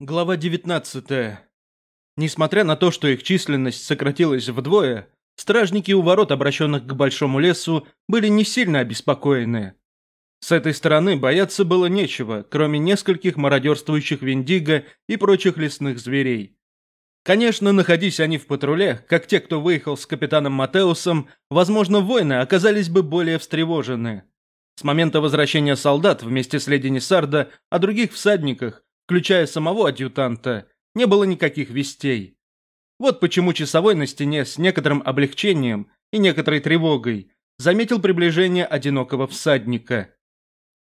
Глава 19. Несмотря на то, что их численность сократилась вдвое, стражники у ворот, обращенных к большому лесу, были не сильно обеспокоены. С этой стороны бояться было нечего, кроме нескольких мародерствующих виндиго и прочих лесных зверей. Конечно, находясь они в патруле, как те, кто выехал с капитаном Матеусом, возможно, воины оказались бы более встревожены. С момента возвращения солдат вместе с леди Несарда о других всадниках включая самого адъютанта, не было никаких вестей. Вот почему часовой на стене с некоторым облегчением и некоторой тревогой заметил приближение одинокого всадника.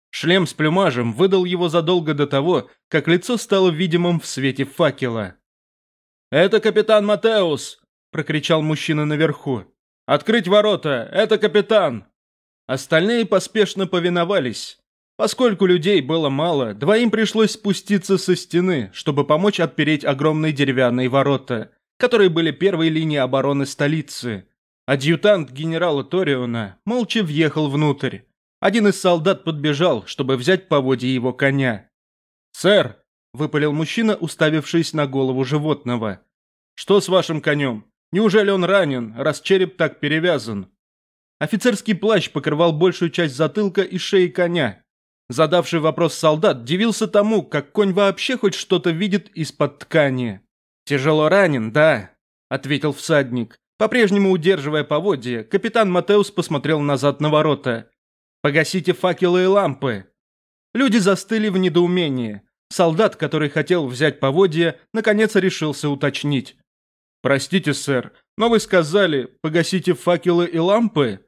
Шлем с плюмажем выдал его задолго до того, как лицо стало видимым в свете факела. «Это капитан Матеус!» – прокричал мужчина наверху. «Открыть ворота! Это капитан!» Остальные поспешно повиновались, Поскольку людей было мало, двоим пришлось спуститься со стены, чтобы помочь отпереть огромные деревянные ворота, которые были первой линией обороны столицы. Адъютант генерала Ториона молча въехал внутрь. Один из солдат подбежал, чтобы взять поводье его коня. «Сэр!» – выпалил мужчина, уставившись на голову животного. «Что с вашим конем? Неужели он ранен, раз череп так перевязан?» Офицерский плащ покрывал большую часть затылка и шеи коня, Задавший вопрос солдат дивился тому, как конь вообще хоть что-то видит из-под ткани. «Тяжело ранен, да», — ответил всадник. По-прежнему удерживая поводья, капитан Матеус посмотрел назад на ворота. «Погасите факелы и лампы». Люди застыли в недоумении. Солдат, который хотел взять поводья, наконец решился уточнить. «Простите, сэр, но вы сказали, погасите факелы и лампы?»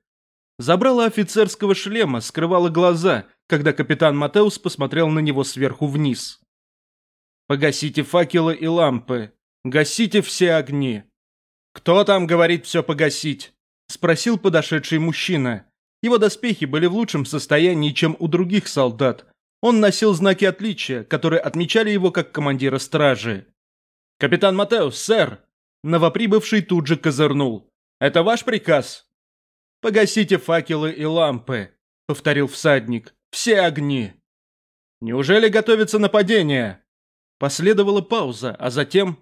Забрала офицерского шлема, скрывала глаза — когда капитан Матеус посмотрел на него сверху вниз. «Погасите факелы и лампы. Гасите все огни». «Кто там говорит все погасить?» – спросил подошедший мужчина. Его доспехи были в лучшем состоянии, чем у других солдат. Он носил знаки отличия, которые отмечали его как командира стражи. «Капитан Матеус, сэр!» Новоприбывший тут же козырнул. «Это ваш приказ?» «Погасите факелы и лампы», — повторил всадник. Все огни!» «Неужели готовится нападение?» Последовала пауза, а затем...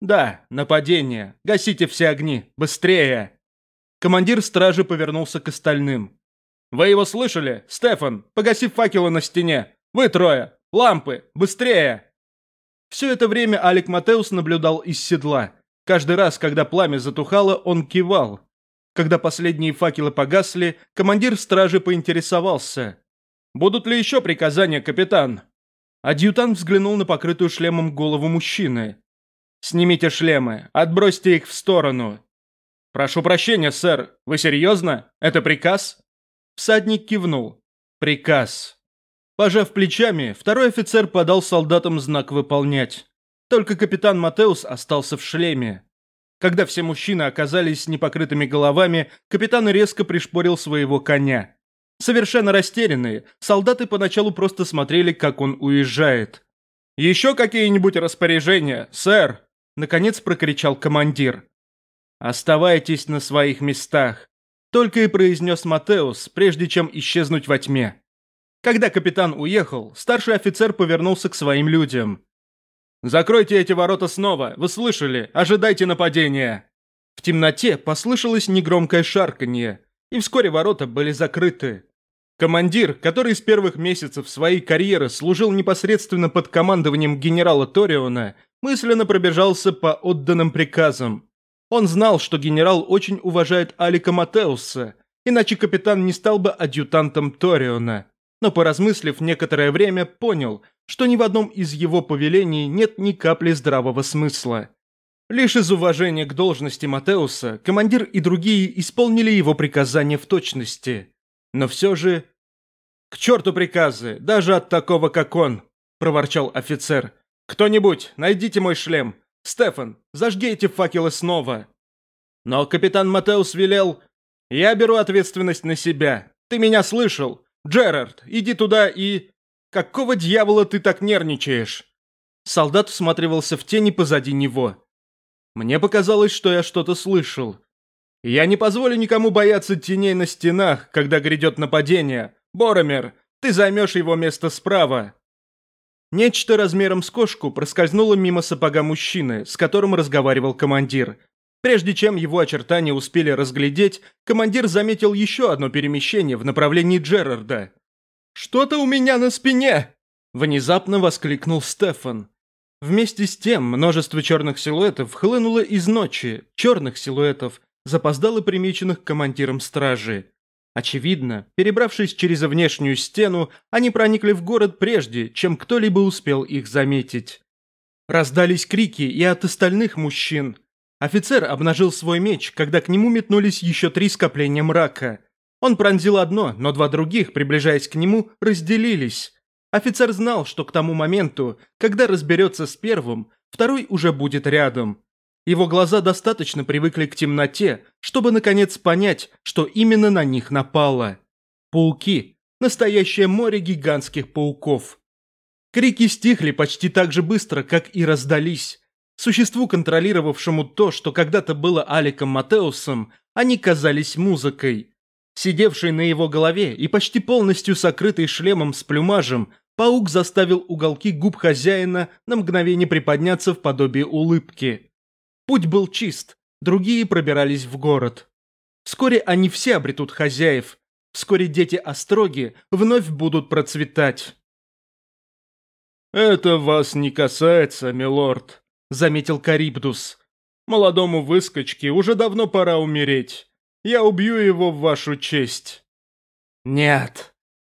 «Да, нападение. Гасите все огни. Быстрее!» Командир стражи повернулся к остальным. «Вы его слышали? Стефан, погаси факелы на стене! Вы трое! Лампы! Быстрее!» Все это время Алик Матеус наблюдал из седла. Каждый раз, когда пламя затухало, он кивал. Когда последние факелы погасли, командир стражи поинтересовался. Будут ли еще приказания, капитан?» Адъютант взглянул на покрытую шлемом голову мужчины. «Снимите шлемы, отбросьте их в сторону». «Прошу прощения, сэр, вы серьезно? Это приказ?» Всадник кивнул. «Приказ». Пожав плечами, второй офицер подал солдатам знак «выполнять». Только капитан Матеус остался в шлеме. Когда все мужчины оказались непокрытыми головами, капитан резко пришпорил своего коня – Совершенно растерянные, солдаты поначалу просто смотрели, как он уезжает. «Еще какие-нибудь распоряжения, сэр!» – наконец прокричал командир. «Оставайтесь на своих местах», – только и произнес Матеус, прежде чем исчезнуть во тьме. Когда капитан уехал, старший офицер повернулся к своим людям. «Закройте эти ворота снова, вы слышали, ожидайте нападения!» В темноте послышалось негромкое шарканье и вскоре ворота были закрыты. Командир, который с первых месяцев своей карьеры служил непосредственно под командованием генерала Ториона, мысленно пробежался по отданным приказам. Он знал, что генерал очень уважает Алика Матеуса, иначе капитан не стал бы адъютантом Ториона. Но поразмыслив некоторое время, понял, что ни в одном из его повелений нет ни капли здравого смысла. Лишь из уважения к должности Матеуса, командир и другие исполнили его приказания в точности. Но все же... «К черту приказы, даже от такого, как он!» – проворчал офицер. «Кто-нибудь, найдите мой шлем! Стефан, зажги эти факелы снова!» Но капитан Матеус велел... «Я беру ответственность на себя. Ты меня слышал? Джерард, иди туда и...» «Какого дьявола ты так нервничаешь?» Солдат усматривался в тени позади него. Мне показалось, что я что-то слышал. Я не позволю никому бояться теней на стенах, когда грядет нападение. Боромер, ты займешь его место справа. Нечто размером с кошку проскользнуло мимо сапога мужчины, с которым разговаривал командир. Прежде чем его очертания успели разглядеть, командир заметил еще одно перемещение в направлении Джерарда. «Что-то у меня на спине!» – внезапно воскликнул Стефан. Вместе с тем множество черных силуэтов хлынуло из ночи, черных силуэтов, запоздало примеченных командиром стражи. Очевидно, перебравшись через внешнюю стену, они проникли в город прежде, чем кто-либо успел их заметить. Раздались крики и от остальных мужчин. Офицер обнажил свой меч, когда к нему метнулись еще три скопления мрака. Он пронзил одно, но два других, приближаясь к нему, разделились. Офицер знал, что к тому моменту, когда разберется с первым, второй уже будет рядом. Его глаза достаточно привыкли к темноте, чтобы наконец понять, что именно на них напало. Пауки. Настоящее море гигантских пауков. Крики стихли почти так же быстро, как и раздались. Существу, контролировавшему то, что когда-то было Аликом Матеусом, они казались музыкой. Сидевший на его голове и почти полностью сокрытый шлемом с плюмажем, паук заставил уголки губ хозяина на мгновение приподняться в подобие улыбки. Путь был чист, другие пробирались в город. Вскоре они все обретут хозяев, вскоре дети Остроги вновь будут процветать. «Это вас не касается, милорд», — заметил Карибдус. «Молодому выскочке уже давно пора умереть. Я убью его в вашу честь». «Нет»,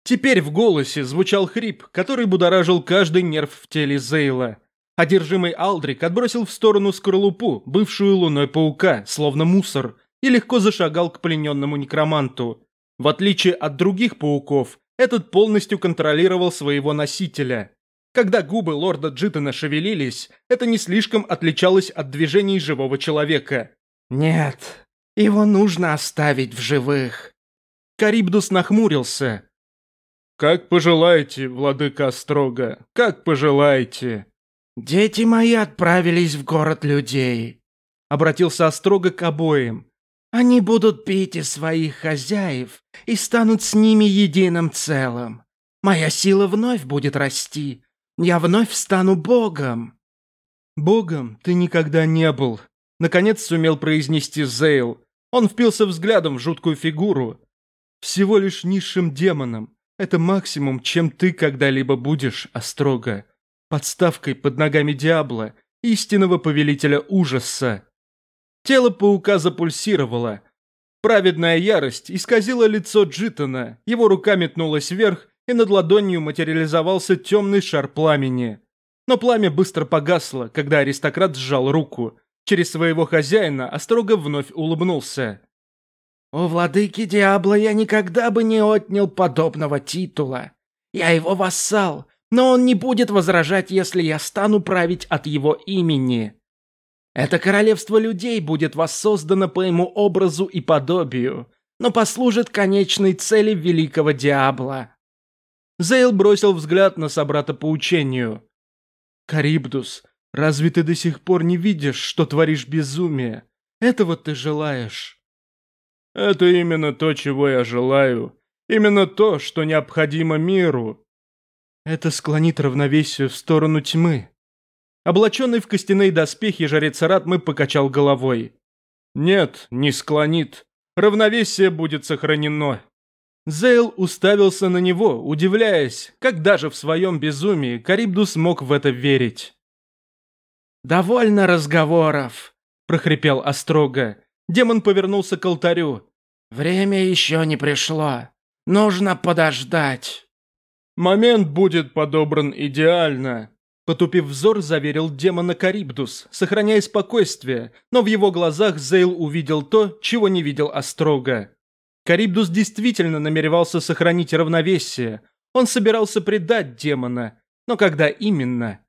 Теперь в голосе звучал хрип, который будоражил каждый нерв в теле Зейла. Одержимый Алдрик отбросил в сторону скорлупу, бывшую луной паука, словно мусор, и легко зашагал к плененному некроманту. В отличие от других пауков, этот полностью контролировал своего носителя. Когда губы лорда Джитона шевелились, это не слишком отличалось от движений живого человека. «Нет, его нужно оставить в живых». Карибдус нахмурился, как пожелаете, владыка Острога. как пожелаете. Дети мои отправились в город людей. Обратился Острога к обоим. Они будут пить из своих хозяев и станут с ними единым целым. Моя сила вновь будет расти. Я вновь стану богом. Богом ты никогда не был. Наконец сумел произнести Зейл. Он впился взглядом в жуткую фигуру. Всего лишь низшим демоном, это максимум, чем ты когда-либо будешь, а Острога. Подставкой под ногами Диабла, истинного повелителя ужаса. Тело паука запульсировало. Праведная ярость исказила лицо Джитона, его рука метнулась вверх, и над ладонью материализовался темный шар пламени. Но пламя быстро погасло, когда аристократ сжал руку. Через своего хозяина Острога вновь улыбнулся. У владыки Диабло я никогда бы не отнял подобного титула. Я его вассал, но он не будет возражать, если я стану править от его имени. Это королевство людей будет воссоздано по ему образу и подобию, но послужит конечной цели великого Диабла. Зейл бросил взгляд на собрата по учению. «Карибдус, разве ты до сих пор не видишь, что творишь безумие? Этого ты желаешь». Это именно то, чего я желаю. Именно то, что необходимо миру. Это склонит равновесие в сторону тьмы. Облаченный в костяные доспехи жрец Ратмы покачал головой. Нет, не склонит. Равновесие будет сохранено. Зейл уставился на него, удивляясь, как даже в своем безумии Карибду смог в это верить. «Довольно разговоров», – прохрипел Острога. Демон повернулся к алтарю. Время еще не пришло. Нужно подождать. Момент будет подобран идеально. Потупив взор, заверил демона Карибдус, сохраняя спокойствие, но в его глазах Зейл увидел то, чего не видел Острога. Карибдус действительно намеревался сохранить равновесие. Он собирался предать демона. Но когда именно?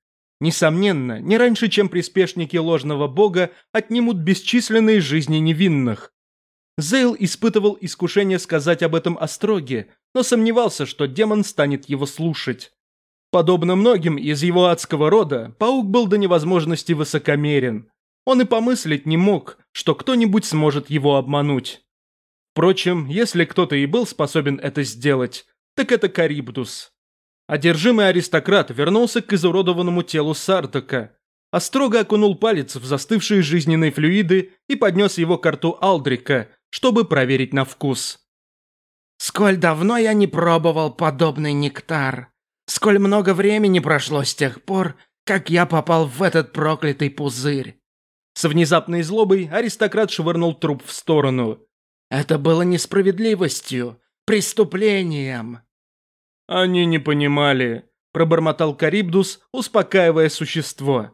Несомненно, не раньше, чем приспешники ложного бога отнимут бесчисленные жизни невинных. Зейл испытывал искушение сказать об этом Остроге, но сомневался, что демон станет его слушать. Подобно многим из его адского рода, паук был до невозможности высокомерен. Он и помыслить не мог, что кто-нибудь сможет его обмануть. Впрочем, если кто-то и был способен это сделать, так это Карибдус. Одержимый аристократ вернулся к изуродованному телу Сардака. Острого окунул палец в застывшие жизненные флюиды и поднес его к рту Алдрика, чтобы проверить на вкус. «Сколь давно я не пробовал подобный нектар. Сколь много времени прошло с тех пор, как я попал в этот проклятый пузырь». С внезапной злобой аристократ швырнул труп в сторону. «Это было несправедливостью, преступлением». «Они не понимали», – пробормотал Карибдус, успокаивая существо.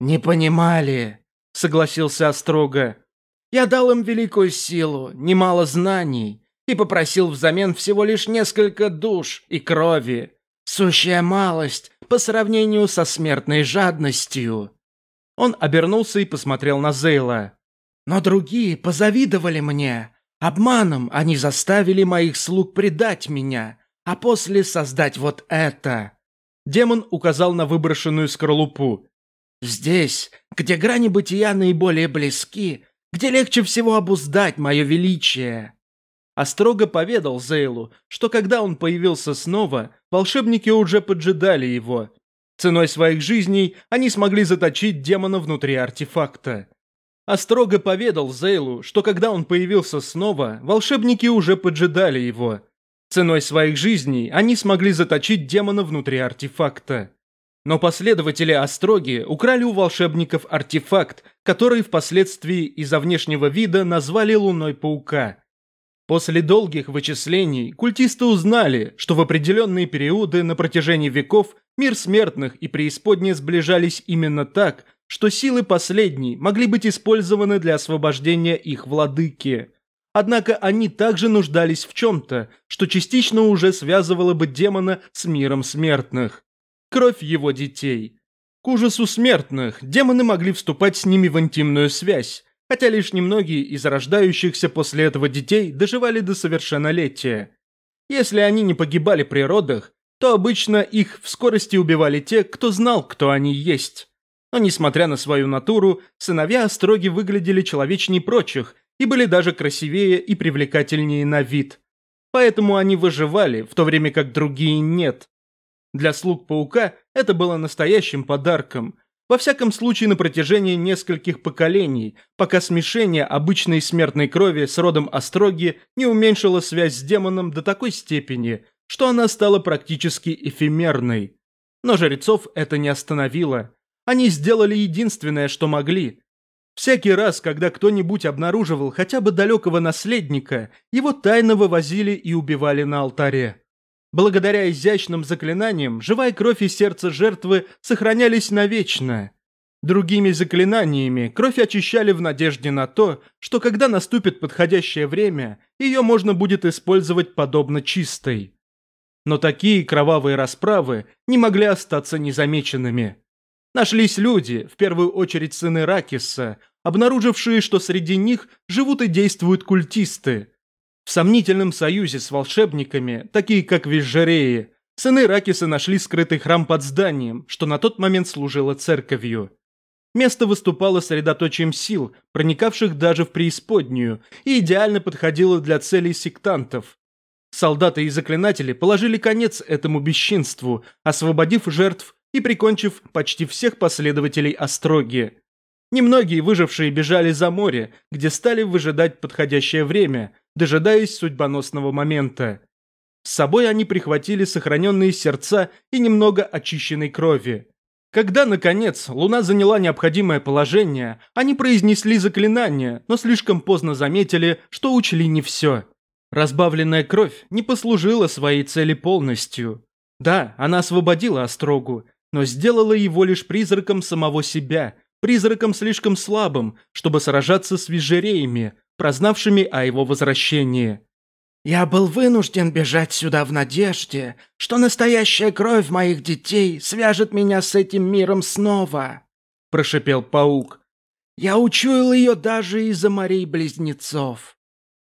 «Не понимали», – согласился Острога. Я дал им великую силу, немало знаний и попросил взамен всего лишь несколько душ и крови. Сущая малость по сравнению со смертной жадностью. Он обернулся и посмотрел на Зейла. Но другие позавидовали мне. Обманом они заставили моих слуг предать меня, а после создать вот это. Демон указал на выброшенную скорлупу. Здесь, где грани бытия наиболее близки, где легче всего обуздать мое величие. А Острого поведал Зейлу, что когда он появился снова, волшебники уже поджидали его. Ценой своих жизней они смогли заточить демона внутри артефакта. А Острого поведал Зейлу, что когда он появился снова, волшебники уже поджидали его. Ценой своих жизней они смогли заточить демона внутри артефакта. Но последователи Остроги украли у волшебников артефакт, который впоследствии из-за внешнего вида назвали Луной Паука. После долгих вычислений культисты узнали, что в определенные периоды на протяжении веков мир смертных и преисподние сближались именно так, что силы последней могли быть использованы для освобождения их владыки. Однако они также нуждались в чем-то, что частично уже связывало бы демона с миром смертных кровь его детей. К ужасу смертных демоны могли вступать с ними в интимную связь, хотя лишь немногие из рождающихся после этого детей доживали до совершеннолетия. Если они не погибали при родах, то обычно их в скорости убивали те, кто знал, кто они есть. Но несмотря на свою натуру, сыновья Остроги выглядели человечней прочих и были даже красивее и привлекательнее на вид. Поэтому они выживали, в то время как другие нет, для слуг паука это было настоящим подарком. Во всяком случае, на протяжении нескольких поколений, пока смешение обычной смертной крови с родом Остроги не уменьшило связь с демоном до такой степени, что она стала практически эфемерной. Но жрецов это не остановило. Они сделали единственное, что могли. Всякий раз, когда кто-нибудь обнаруживал хотя бы далекого наследника, его тайно вывозили и убивали на алтаре. Благодаря изящным заклинаниям, живая кровь и сердце жертвы сохранялись навечно. Другими заклинаниями кровь очищали в надежде на то, что когда наступит подходящее время, ее можно будет использовать подобно чистой. Но такие кровавые расправы не могли остаться незамеченными. Нашлись люди, в первую очередь сыны Ракиса, обнаружившие, что среди них живут и действуют культисты, в сомнительном союзе с волшебниками, такие как Визжереи, сыны Ракиса нашли скрытый храм под зданием, что на тот момент служило церковью. Место выступало средоточием сил, проникавших даже в преисподнюю, и идеально подходило для целей сектантов. Солдаты и заклинатели положили конец этому бесчинству, освободив жертв и прикончив почти всех последователей Остроги. Немногие выжившие бежали за море, где стали выжидать подходящее время, дожидаясь судьбоносного момента. С собой они прихватили сохраненные сердца и немного очищенной крови. Когда, наконец, луна заняла необходимое положение, они произнесли заклинание, но слишком поздно заметили, что учли не все. Разбавленная кровь не послужила своей цели полностью. Да, она освободила Острогу, но сделала его лишь призраком самого себя – призраком слишком слабым, чтобы сражаться с вежереями, прознавшими о его возвращении. «Я был вынужден бежать сюда в надежде, что настоящая кровь моих детей свяжет меня с этим миром снова», – прошипел паук. «Я учуял ее даже из-за морей-близнецов».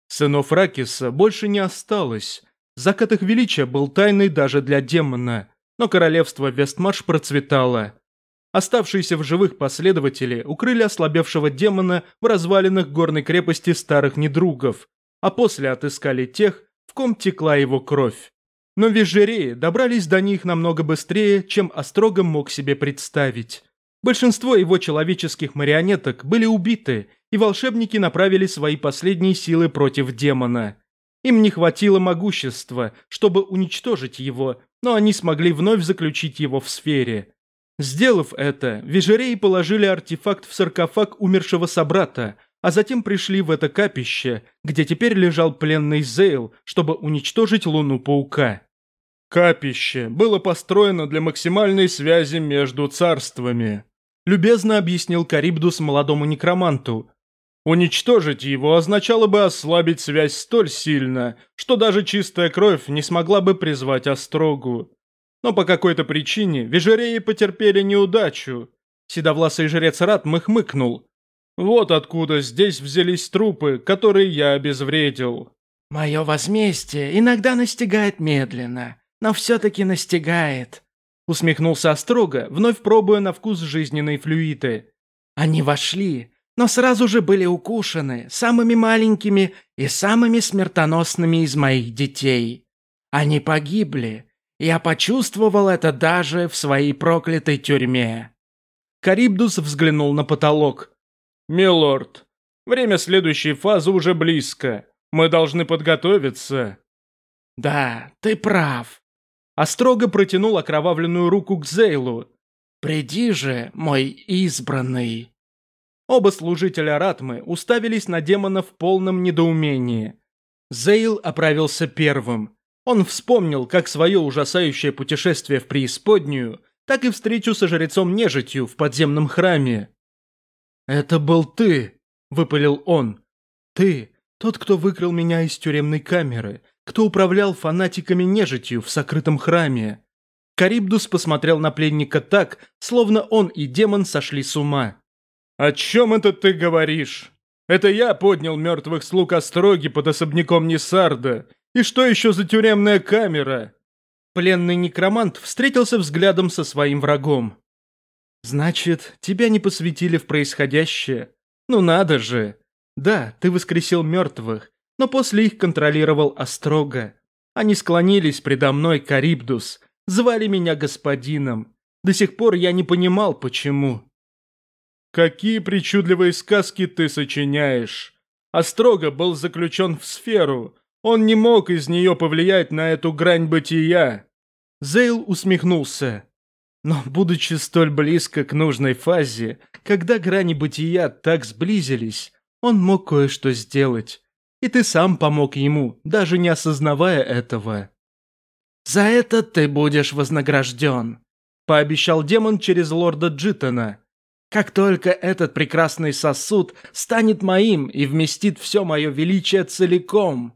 Сынов Ракиса больше не осталось. Закат их величия был тайной даже для демона, но королевство Вестмарш процветало. Оставшиеся в живых последователи укрыли ослабевшего демона в развалинах горной крепости старых недругов, а после отыскали тех, в ком текла его кровь. Но вежереи добрались до них намного быстрее, чем Острогом мог себе представить. Большинство его человеческих марионеток были убиты, и волшебники направили свои последние силы против демона. Им не хватило могущества, чтобы уничтожить его, но они смогли вновь заключить его в сфере. Сделав это, вежерей положили артефакт в саркофаг умершего собрата, а затем пришли в это капище, где теперь лежал пленный Зейл, чтобы уничтожить луну паука. Капище было построено для максимальной связи между царствами. Любезно объяснил Карибдус молодому некроманту. Уничтожить его означало бы ослабить связь столь сильно, что даже чистая кровь не смогла бы призвать Острогу но по какой-то причине вежереи потерпели неудачу. Седовласый жрец Рат мыхмыкнул. «Вот откуда здесь взялись трупы, которые я обезвредил». «Мое возмездие иногда настигает медленно, но все-таки настигает», усмехнулся Острога, вновь пробуя на вкус жизненной флюиты. «Они вошли, но сразу же были укушены самыми маленькими и самыми смертоносными из моих детей. Они погибли, я почувствовал это даже в своей проклятой тюрьме. Карибдус взглянул на потолок. «Милорд, время следующей фазы уже близко. Мы должны подготовиться». «Да, ты прав». А Острого протянул окровавленную руку к Зейлу. «Приди же, мой избранный». Оба служителя Ратмы уставились на демона в полном недоумении. Зейл оправился первым. Он вспомнил как свое ужасающее путешествие в преисподнюю, так и встречу со жрецом-нежитью в подземном храме. «Это был ты!» – выпалил он. «Ты, тот, кто выкрал меня из тюремной камеры, кто управлял фанатиками-нежитью в сокрытом храме». Карибдус посмотрел на пленника так, словно он и демон сошли с ума. «О чем это ты говоришь? Это я поднял мертвых слуг Остроги под особняком Несарда и что еще за тюремная камера?» Пленный некромант встретился взглядом со своим врагом. «Значит, тебя не посвятили в происходящее? Ну надо же! Да, ты воскресил мертвых, но после их контролировал Острога. Они склонились предо мной, Карибдус, звали меня господином. До сих пор я не понимал, почему». «Какие причудливые сказки ты сочиняешь! Острога был заключен в сферу, он не мог из нее повлиять на эту грань бытия. Зейл усмехнулся. Но, будучи столь близко к нужной фазе, когда грани бытия так сблизились, он мог кое-что сделать. И ты сам помог ему, даже не осознавая этого. «За это ты будешь вознагражден», – пообещал демон через лорда Джитона. «Как только этот прекрасный сосуд станет моим и вместит все мое величие целиком,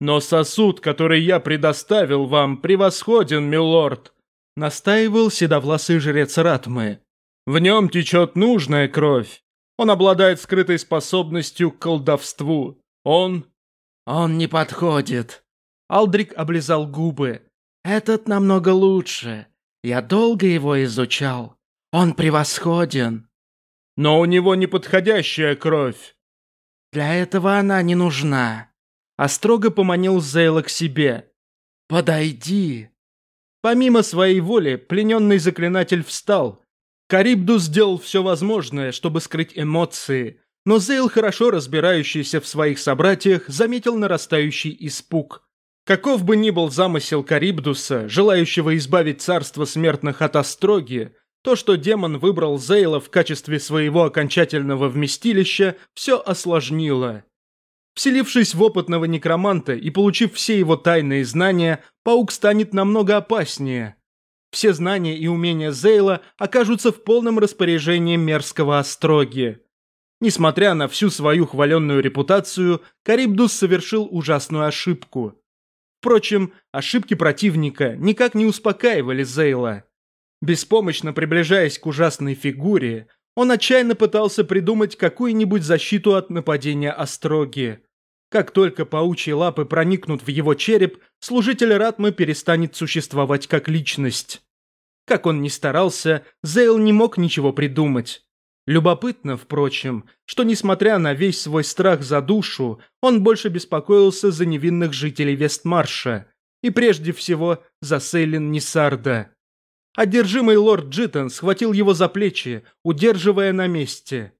но сосуд, который я предоставил вам, превосходен, милорд!» Настаивал седовласый жрец Ратмы. «В нем течет нужная кровь. Он обладает скрытой способностью к колдовству. Он...» «Он не подходит». Алдрик облизал губы. «Этот намного лучше. Я долго его изучал. Он превосходен». «Но у него неподходящая кровь». «Для этого она не нужна» а строго поманил Зейла к себе. «Подойди!» Помимо своей воли, плененный заклинатель встал. Карибду сделал все возможное, чтобы скрыть эмоции, но Зейл, хорошо разбирающийся в своих собратьях, заметил нарастающий испуг. Каков бы ни был замысел Карибдуса, желающего избавить царство смертных от остроги, то, что демон выбрал Зейла в качестве своего окончательного вместилища, все осложнило. Вселившись в опытного некроманта и получив все его тайные знания, паук станет намного опаснее. Все знания и умения Зейла окажутся в полном распоряжении мерзкого Остроги. Несмотря на всю свою хваленную репутацию, Карибдус совершил ужасную ошибку. Впрочем, ошибки противника никак не успокаивали Зейла. Беспомощно приближаясь к ужасной фигуре, он отчаянно пытался придумать какую-нибудь защиту от нападения Остроги. Как только паучьи лапы проникнут в его череп, служитель Ратмы перестанет существовать как личность. Как он ни старался, Зейл не мог ничего придумать. Любопытно, впрочем, что, несмотря на весь свой страх за душу, он больше беспокоился за невинных жителей Вестмарша и, прежде всего, за Сейлин Нисарда. Одержимый лорд Джитон схватил его за плечи, удерживая на месте.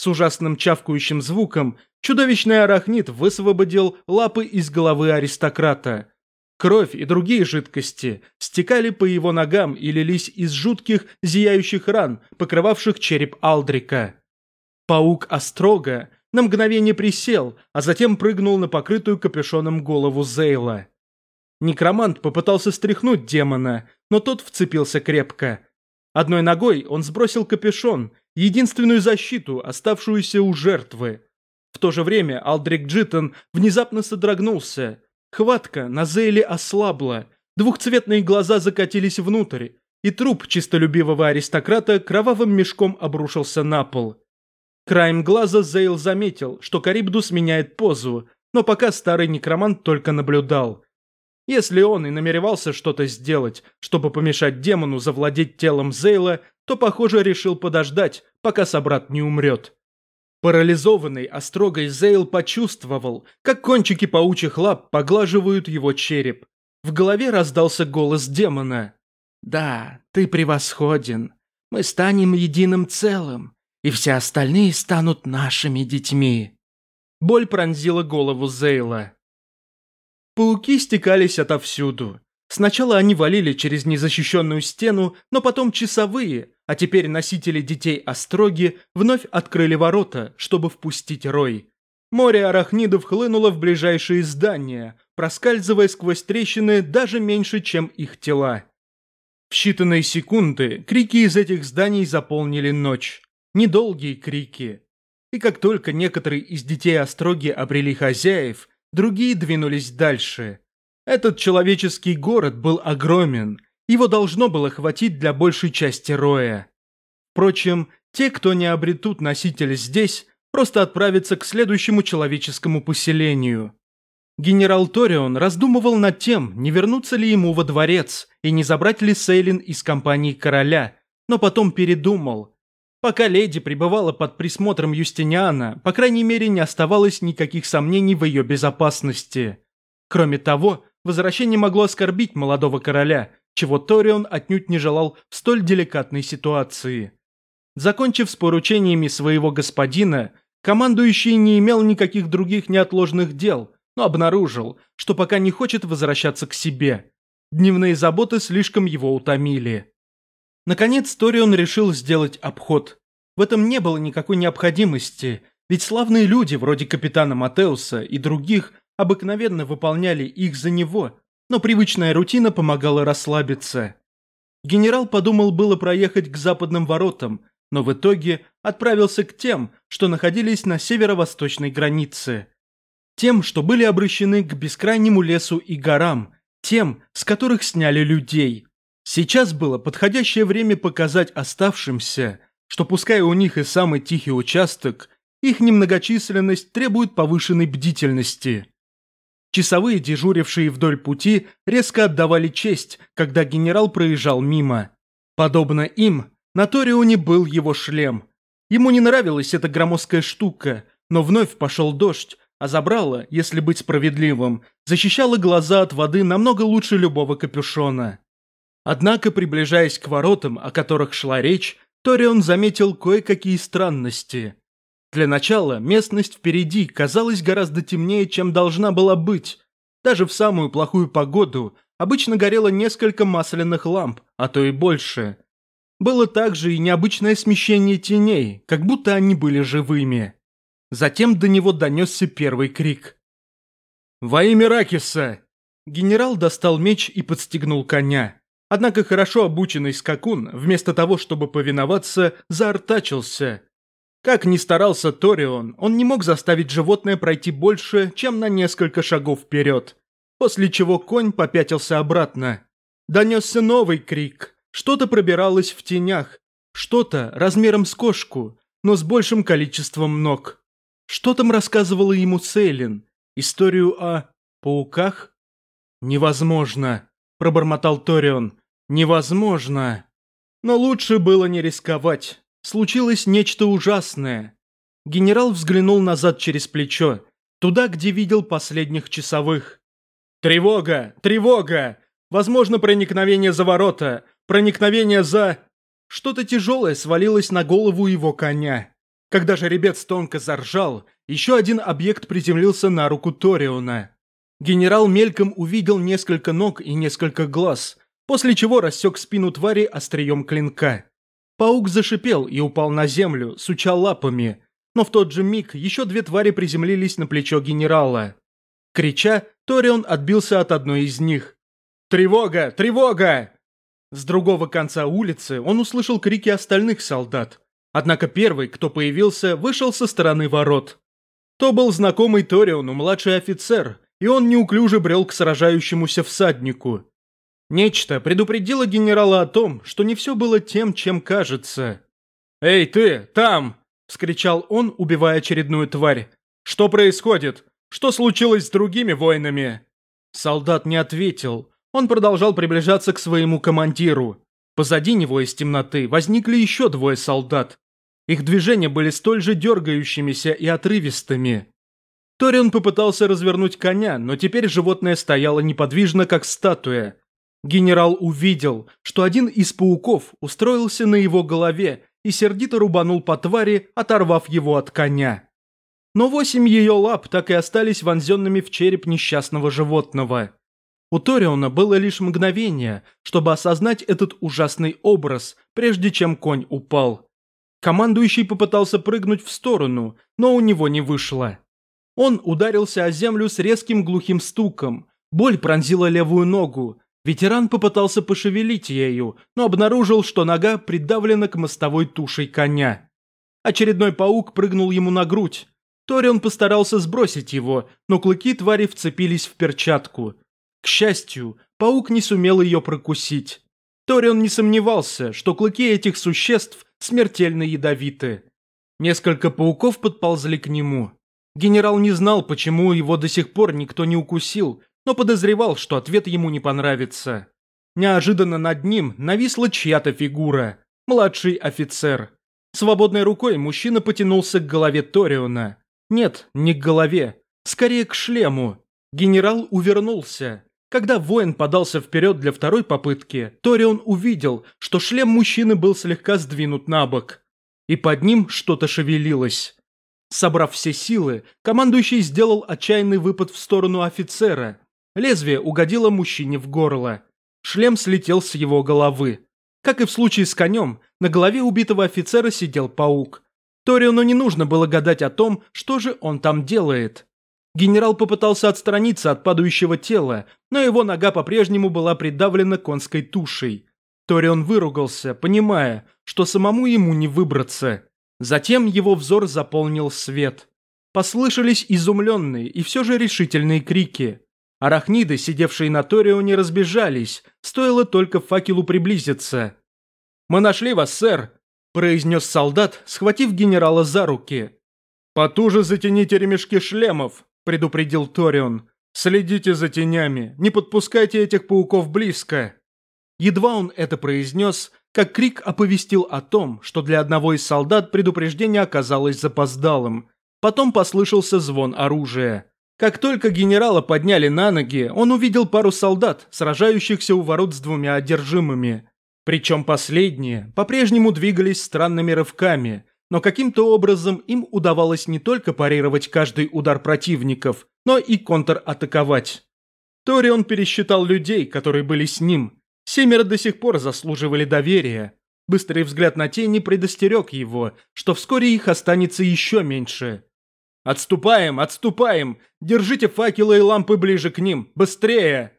С ужасным чавкающим звуком чудовищный арахнит высвободил лапы из головы аристократа. Кровь и другие жидкости стекали по его ногам и лились из жутких зияющих ран, покрывавших череп Алдрика. Паук Острога на мгновение присел, а затем прыгнул на покрытую капюшоном голову Зейла. Некромант попытался стряхнуть демона, но тот вцепился крепко. Одной ногой он сбросил капюшон единственную защиту, оставшуюся у жертвы. В то же время Алдрик Джиттон внезапно содрогнулся. Хватка на Зейле ослабла, двухцветные глаза закатились внутрь, и труп чистолюбивого аристократа кровавым мешком обрушился на пол. Краем глаза Зейл заметил, что Карибдус меняет позу, но пока старый некромант только наблюдал. Если он и намеревался что-то сделать, чтобы помешать демону завладеть телом Зейла, то, похоже, решил подождать, пока собрат не умрет. Парализованный острогой Зейл почувствовал, как кончики паучих лап поглаживают его череп. В голове раздался голос демона. «Да, ты превосходен. Мы станем единым целым, и все остальные станут нашими детьми». Боль пронзила голову Зейла. Пауки стекались отовсюду. Сначала они валили через незащищенную стену, но потом часовые, а теперь носители детей Остроги вновь открыли ворота, чтобы впустить рой. Море арахнидов хлынуло в ближайшие здания, проскальзывая сквозь трещины даже меньше, чем их тела. В считанные секунды крики из этих зданий заполнили ночь. Недолгие крики. И как только некоторые из детей Остроги обрели хозяев, другие двинулись дальше. Этот человеческий город был огромен – его должно было хватить для большей части роя. Впрочем, те, кто не обретут носитель здесь, просто отправятся к следующему человеческому поселению. Генерал Торион раздумывал над тем, не вернуться ли ему во дворец и не забрать ли Сейлин из компании короля, но потом передумал. Пока леди пребывала под присмотром Юстиниана, по крайней мере, не оставалось никаких сомнений в ее безопасности. Кроме того, возвращение могло оскорбить молодого короля, чего Торион отнюдь не желал в столь деликатной ситуации. Закончив с поручениями своего господина, командующий не имел никаких других неотложных дел, но обнаружил, что пока не хочет возвращаться к себе. Дневные заботы слишком его утомили. Наконец Торион решил сделать обход. В этом не было никакой необходимости, ведь славные люди вроде капитана Матеуса и других обыкновенно выполняли их за него, но привычная рутина помогала расслабиться. Генерал подумал было проехать к западным воротам, но в итоге отправился к тем, что находились на северо-восточной границе. Тем, что были обращены к бескрайнему лесу и горам, тем, с которых сняли людей. Сейчас было подходящее время показать оставшимся, что пускай у них и самый тихий участок, их немногочисленность требует повышенной бдительности. Часовые, дежурившие вдоль пути, резко отдавали честь, когда генерал проезжал мимо. Подобно им, на Торионе был его шлем. Ему не нравилась эта громоздкая штука, но вновь пошел дождь, а забрала, если быть справедливым, защищала глаза от воды намного лучше любого капюшона. Однако, приближаясь к воротам, о которых шла речь, Торион заметил кое-какие странности. Для начала местность впереди казалась гораздо темнее, чем должна была быть. Даже в самую плохую погоду обычно горело несколько масляных ламп, а то и больше. Было также и необычное смещение теней, как будто они были живыми. Затем до него донесся первый крик. «Во имя Ракиса!» Генерал достал меч и подстегнул коня. Однако хорошо обученный скакун, вместо того, чтобы повиноваться, заортачился – как ни старался Торион, он не мог заставить животное пройти больше, чем на несколько шагов вперед. После чего конь попятился обратно. Донесся новый крик. Что-то пробиралось в тенях. Что-то размером с кошку, но с большим количеством ног. Что там рассказывала ему Сейлин? Историю о... пауках? «Невозможно», – пробормотал Торион. «Невозможно». Но лучше было не рисковать случилось нечто ужасное. Генерал взглянул назад через плечо, туда, где видел последних часовых. «Тревога! Тревога! Возможно, проникновение за ворота! Проникновение за...» Что-то тяжелое свалилось на голову его коня. Когда жеребец тонко заржал, еще один объект приземлился на руку Ториона. Генерал мельком увидел несколько ног и несколько глаз, после чего рассек спину твари острием клинка. Паук зашипел и упал на землю, суча лапами, но в тот же миг еще две твари приземлились на плечо генерала. Крича, Торион отбился от одной из них. «Тревога! Тревога!» С другого конца улицы он услышал крики остальных солдат. Однако первый, кто появился, вышел со стороны ворот. То был знакомый Ториону младший офицер, и он неуклюже брел к сражающемуся всаднику. Нечто предупредило генерала о том, что не все было тем, чем кажется. «Эй, ты, там!» – вскричал он, убивая очередную тварь. «Что происходит? Что случилось с другими воинами?» Солдат не ответил. Он продолжал приближаться к своему командиру. Позади него из темноты возникли еще двое солдат. Их движения были столь же дергающимися и отрывистыми. Торион попытался развернуть коня, но теперь животное стояло неподвижно, как статуя – Генерал увидел, что один из пауков устроился на его голове и сердито рубанул по твари, оторвав его от коня. Но восемь ее лап так и остались вонзенными в череп несчастного животного. У Ториона было лишь мгновение, чтобы осознать этот ужасный образ, прежде чем конь упал. Командующий попытался прыгнуть в сторону, но у него не вышло. Он ударился о землю с резким глухим стуком. Боль пронзила левую ногу, Ветеран попытался пошевелить ею, но обнаружил, что нога придавлена к мостовой тушей коня. Очередной паук прыгнул ему на грудь. Торион постарался сбросить его, но клыки твари вцепились в перчатку. К счастью, паук не сумел ее прокусить. Торион не сомневался, что клыки этих существ смертельно ядовиты. Несколько пауков подползли к нему. Генерал не знал, почему его до сих пор никто не укусил, но подозревал, что ответ ему не понравится. Неожиданно над ним нависла чья-то фигура. Младший офицер. Свободной рукой мужчина потянулся к голове Ториона. Нет, не к голове. Скорее к шлему. Генерал увернулся. Когда воин подался вперед для второй попытки, Торион увидел, что шлем мужчины был слегка сдвинут на бок. И под ним что-то шевелилось. Собрав все силы, командующий сделал отчаянный выпад в сторону офицера, Лезвие угодило мужчине в горло. Шлем слетел с его головы. Как и в случае с конем, на голове убитого офицера сидел паук. Ториону не нужно было гадать о том, что же он там делает. Генерал попытался отстраниться от падающего тела, но его нога по-прежнему была придавлена конской тушей. Торион выругался, понимая, что самому ему не выбраться. Затем его взор заполнил свет. Послышались изумленные и все же решительные крики. Арахниды, сидевшие на Торионе, разбежались, стоило только факелу приблизиться. «Мы нашли вас, сэр», – произнес солдат, схватив генерала за руки. «Потуже затяните ремешки шлемов», – предупредил Торион. «Следите за тенями, не подпускайте этих пауков близко». Едва он это произнес, как Крик оповестил о том, что для одного из солдат предупреждение оказалось запоздалым. Потом послышался звон оружия. Как только генерала подняли на ноги, он увидел пару солдат, сражающихся у ворот с двумя одержимыми. Причем последние по-прежнему двигались странными рывками, но каким-то образом им удавалось не только парировать каждый удар противников, но и контратаковать. Торион пересчитал людей, которые были с ним. Семеро до сих пор заслуживали доверия. Быстрый взгляд на тени предостерег его, что вскоре их останется еще меньше – «Отступаем! Отступаем! Держите факелы и лампы ближе к ним! Быстрее!»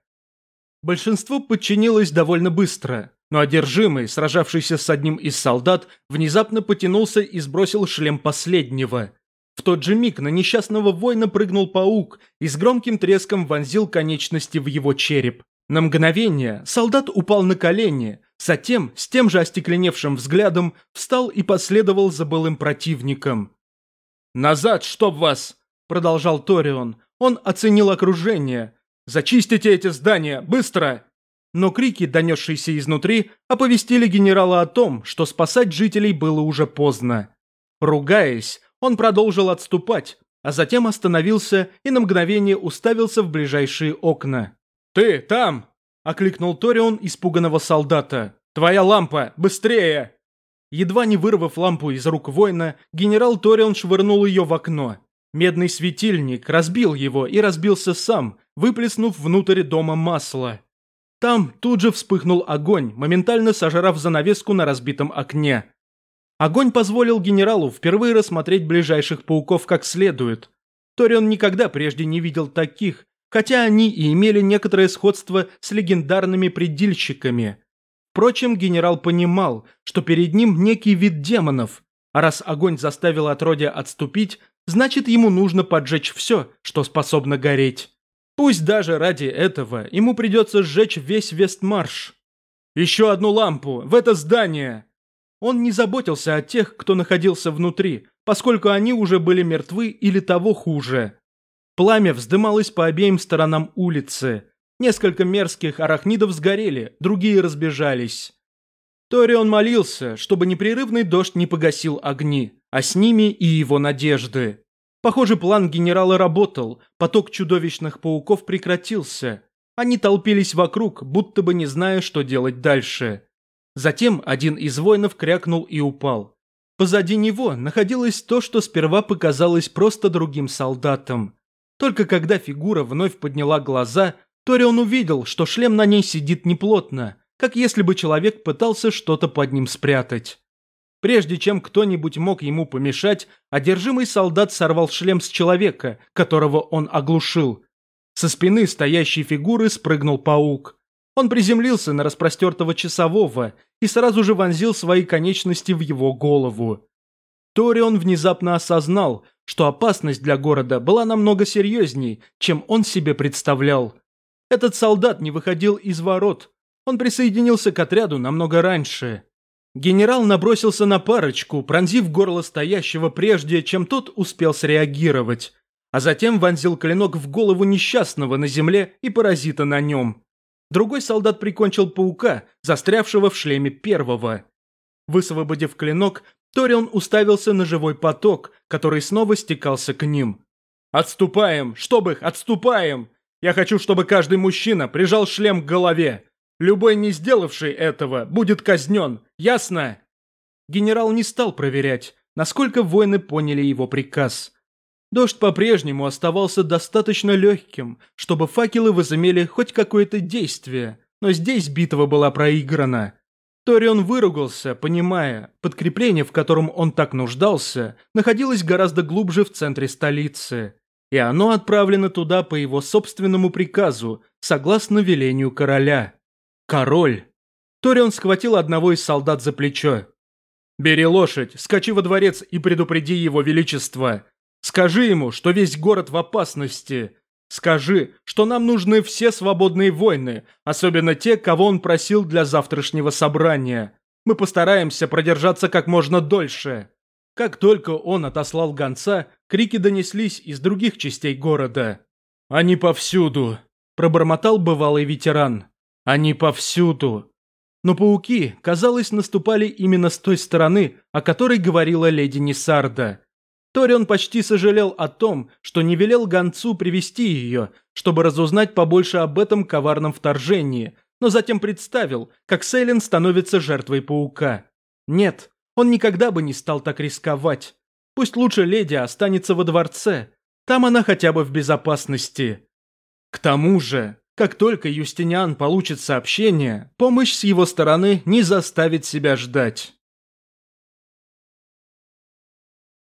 Большинство подчинилось довольно быстро, но одержимый, сражавшийся с одним из солдат, внезапно потянулся и сбросил шлем последнего. В тот же миг на несчастного воина прыгнул паук и с громким треском вонзил конечности в его череп. На мгновение солдат упал на колени, затем, с тем же остекленевшим взглядом, встал и последовал за былым противником. «Назад, чтоб вас!» – продолжал Торион. Он оценил окружение. «Зачистите эти здания! Быстро!» Но крики, донесшиеся изнутри, оповестили генерала о том, что спасать жителей было уже поздно. Ругаясь, он продолжил отступать, а затем остановился и на мгновение уставился в ближайшие окна. «Ты там!» – окликнул Торион испуганного солдата. «Твоя лампа! Быстрее!» Едва не вырвав лампу из рук воина, генерал Торион швырнул ее в окно. Медный светильник разбил его и разбился сам, выплеснув внутрь дома масло. Там тут же вспыхнул огонь, моментально сожрав занавеску на разбитом окне. Огонь позволил генералу впервые рассмотреть ближайших пауков как следует. Торион никогда прежде не видел таких, хотя они и имели некоторое сходство с легендарными предильщиками. Впрочем, генерал понимал, что перед ним некий вид демонов, а раз огонь заставил отродья отступить, значит ему нужно поджечь все, что способно гореть. Пусть даже ради этого ему придется сжечь весь Вестмарш. «Еще одну лампу! В это здание!» Он не заботился о тех, кто находился внутри, поскольку они уже были мертвы или того хуже. Пламя вздымалось по обеим сторонам улицы – Несколько мерзких арахнидов сгорели, другие разбежались. Торион молился, чтобы непрерывный дождь не погасил огни, а с ними и его надежды. Похоже, план генерала работал, поток чудовищных пауков прекратился. Они толпились вокруг, будто бы не зная, что делать дальше. Затем один из воинов крякнул и упал. Позади него находилось то, что сперва показалось просто другим солдатам. Только когда фигура вновь подняла глаза, Торион увидел, что шлем на ней сидит неплотно, как если бы человек пытался что-то под ним спрятать. Прежде чем кто-нибудь мог ему помешать, одержимый солдат сорвал шлем с человека, которого он оглушил. Со спины стоящей фигуры спрыгнул паук. Он приземлился на распростертого часового и сразу же вонзил свои конечности в его голову. Торион внезапно осознал, что опасность для города была намного серьезней, чем он себе представлял. Этот солдат не выходил из ворот. Он присоединился к отряду намного раньше. Генерал набросился на парочку, пронзив горло стоящего прежде, чем тот успел среагировать, а затем вонзил клинок в голову несчастного на земле и паразита на нем. Другой солдат прикончил паука, застрявшего в шлеме первого. Высвободив клинок, Торион уставился на живой поток, который снова стекался к ним. «Отступаем! Чтоб их, отступаем! Я хочу, чтобы каждый мужчина прижал шлем к голове. Любой не сделавший этого будет казнен, ясно?» Генерал не стал проверять, насколько воины поняли его приказ. Дождь по-прежнему оставался достаточно легким, чтобы факелы возымели хоть какое-то действие, но здесь битва была проиграна. Торион выругался, понимая, подкрепление, в котором он так нуждался, находилось гораздо глубже в центре столицы и оно отправлено туда по его собственному приказу, согласно велению короля. Король! Торион схватил одного из солдат за плечо. «Бери лошадь, скачи во дворец и предупреди его величество. Скажи ему, что весь город в опасности. Скажи, что нам нужны все свободные воины, особенно те, кого он просил для завтрашнего собрания. Мы постараемся продержаться как можно дольше». Как только он отослал гонца, Крики донеслись из других частей города. «Они повсюду!» – пробормотал бывалый ветеран. «Они повсюду!» Но пауки, казалось, наступали именно с той стороны, о которой говорила леди Несарда. Торион почти сожалел о том, что не велел гонцу привести ее, чтобы разузнать побольше об этом коварном вторжении, но затем представил, как Сейлин становится жертвой паука. Нет, он никогда бы не стал так рисковать. Пусть лучше леди останется во дворце, там она хотя бы в безопасности. К тому же, как только Юстиниан получит сообщение, помощь с его стороны не заставит себя ждать.